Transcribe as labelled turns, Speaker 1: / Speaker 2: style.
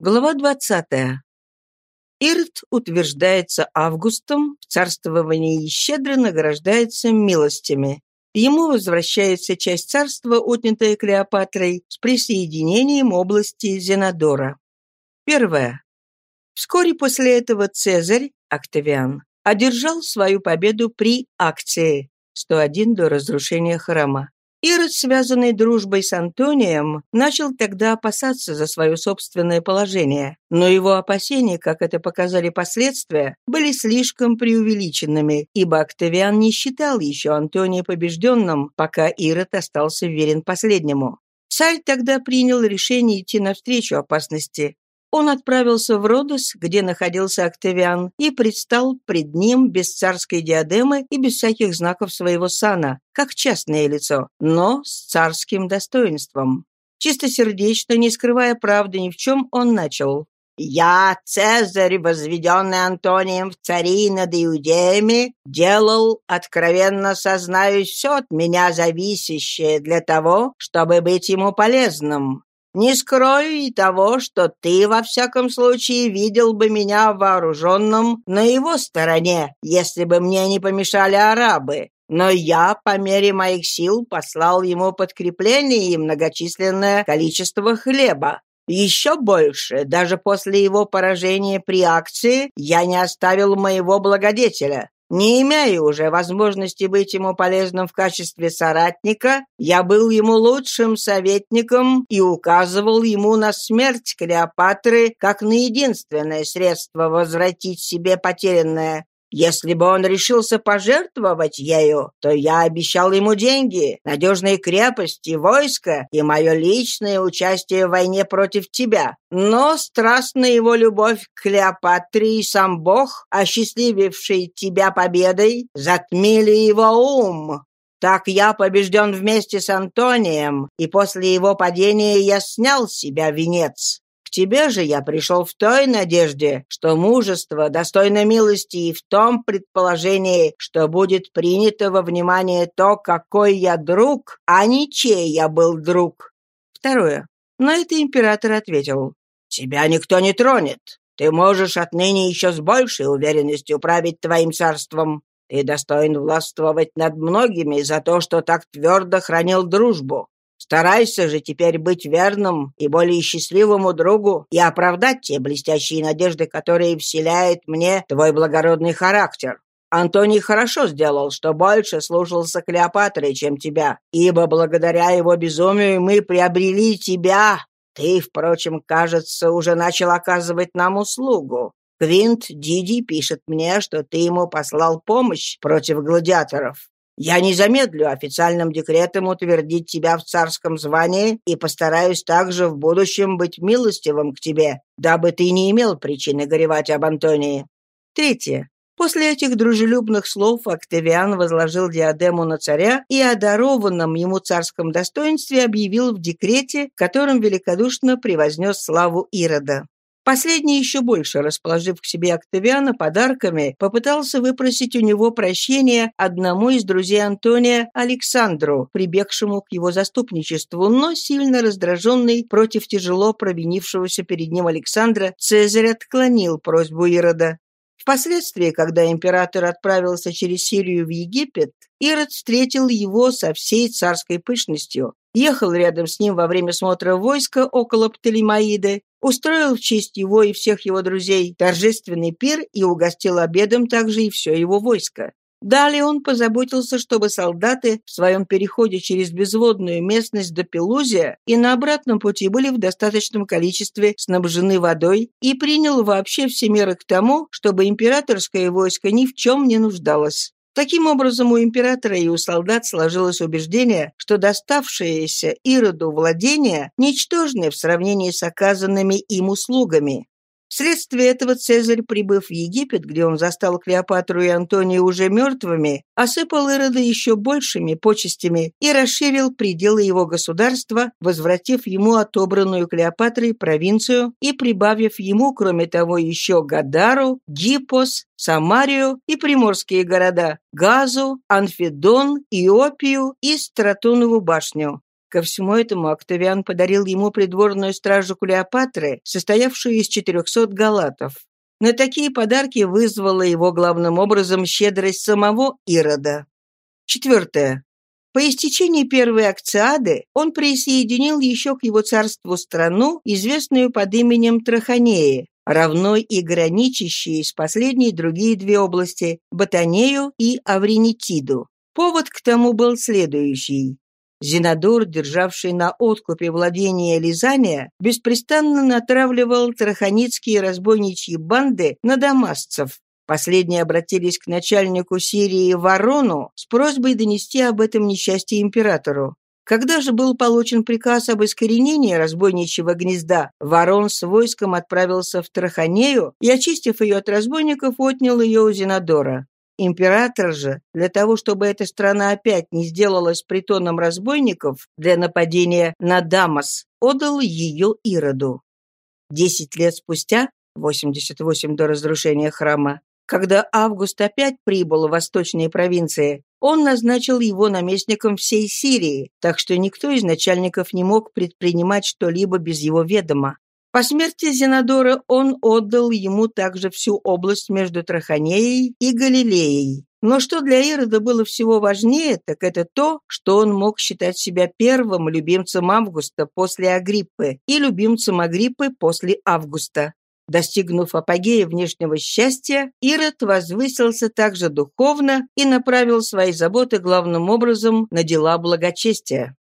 Speaker 1: Глава 20. Ирт утверждается Августом, в царствовании щедро награждается милостями. Ему возвращается часть царства, отнятая Клеопатрой, с присоединением области Зенодора. Первое. Вскоре после этого Цезарь, Октавиан, одержал свою победу при акции 101 до разрушения храма. Ирод, связанный дружбой с Антонием, начал тогда опасаться за свое собственное положение, но его опасения, как это показали последствия, были слишком преувеличенными, ибо Октавиан не считал еще Антония побежденным, пока Ирод остался верен последнему. Царь тогда принял решение идти навстречу опасности, он отправился в Родос, где находился Октавиан, и предстал пред ним без царской диадемы и без всяких знаков своего сана, как частное лицо, но с царским достоинством. Чистосердечно, не скрывая правды ни в чем, он начал. «Я, Цезарь, возведенный Антонием в цари над иудеями, делал, откровенно сознаюсь, все от меня зависящее для того, чтобы быть ему полезным. Не скрою и того, что ты, во всяком случае, видел бы меня вооруженным на его стороне, если бы мне не помешали арабы. Но я, по мере моих сил, послал ему подкрепление и многочисленное количество хлеба. Еще больше, даже после его поражения при акции, я не оставил моего благодетеля. Не имея уже возможности быть ему полезным в качестве соратника, я был ему лучшим советником и указывал ему на смерть Клеопатры как на единственное средство возвратить себе потерянное. Если бы он решился пожертвовать ею, то я обещал ему деньги, надежные крепости, войско и мое личное участие в войне против тебя. Но страстная его любовь к Клеопатре и сам Бог, осчастлививший тебя победой, затмили его ум. Так я побежден вместе с Антонием, и после его падения я снял с себя венец. К тебе же я пришел в той надежде, что мужество достойно милости и в том предположении, что будет принято во внимание то, какой я друг, а не чей я был друг. Второе. На это император ответил. «Тебя никто не тронет. Ты можешь отныне еще с большей уверенностью править твоим царством. Ты достоин властвовать над многими за то, что так твердо хранил дружбу. Старайся же теперь быть верным и более счастливому другу и оправдать те блестящие надежды, которые вселяет мне твой благородный характер. Антоний хорошо сделал, что больше слушался Клеопатры, чем тебя, ибо благодаря его безумию мы приобрели тебя. Ты, впрочем, кажется, уже начал оказывать нам услугу. Квинт Диди пишет мне, что ты ему послал помощь против гладиаторов. Я не замедлю официальным декретом утвердить тебя в царском звании и постараюсь также в будущем быть милостивым к тебе, дабы ты не имел причины горевать об Антонии. Третье. После этих дружелюбных слов Октавиан возложил диадему на царя и о дарованном ему царском достоинстве объявил в декрете, которым великодушно превознес славу Ирода. Последний, еще больше расположив к себе Октавиана подарками, попытался выпросить у него прощения одному из друзей Антония Александру, прибегшему к его заступничеству, но сильно раздраженный против тяжело провинившегося перед ним Александра, Цезарь отклонил просьбу Ирода. Впоследствии, когда император отправился через Сирию в Египет, Ирод встретил его со всей царской пышностью, ехал рядом с ним во время смотра войска около Птолемаиды, устроил в честь его и всех его друзей торжественный пир и угостил обедом также и все его войско. Далее он позаботился, чтобы солдаты в своем переходе через безводную местность до Пелузия и на обратном пути были в достаточном количестве снабжены водой и принял вообще все меры к тому, чтобы императорское войско ни в чем не нуждалось. Таким образом, у императора и у солдат сложилось убеждение, что доставшееся Ироду владение ничтожны в сравнении с оказанными им услугами. Вследствие этого Цезарь, прибыв в Египет, где он застал Клеопатру и Антония уже мертвыми, осыпал Ирода еще большими почестями и расширил пределы его государства, возвратив ему отобранную Клеопатрой провинцию и прибавив ему, кроме того, еще Гадару, Гиппос, Самарию и приморские города Газу, Анфидон, Иопию и Стратонову башню. Ко всему этому Октавиан подарил ему придворную стражу Клеопатры, состоявшую из 400 галатов. На такие подарки вызвала его главным образом щедрость самого Ирода. Четвертое. По истечении первой акциады он присоединил еще к его царству страну, известную под именем Траханеи, равно и граничащие с последней другие две области – Ботанею и Авренитиду. Повод к тому был следующий. Зинодор, державший на откупе владения Лизания, беспрестанно натравливал траханицкие разбойничьи банды на дамасцев. Последние обратились к начальнику Сирии Ворону с просьбой донести об этом несчастье императору. Когда же был получен приказ об искоренении разбойничьего гнезда, Ворон с войском отправился в Траханею и, очистив ее от разбойников, отнял ее у Зинодора. Император же, для того, чтобы эта страна опять не сделалась притоном разбойников для нападения на Дамас, отдал ее Ироду. Десять лет спустя, 88 до разрушения храма, когда Август опять прибыл в восточные провинции, он назначил его наместником всей Сирии, так что никто из начальников не мог предпринимать что-либо без его ведома. По смерти Зенадора он отдал ему также всю область между Траханеей и Галилеей. Но что для Ирода было всего важнее, так это то, что он мог считать себя первым любимцем Августа после Агриппы и любимцем Агриппы после Августа. Достигнув апогея внешнего счастья, Ирод возвысился также духовно и направил свои заботы главным образом на дела благочестия.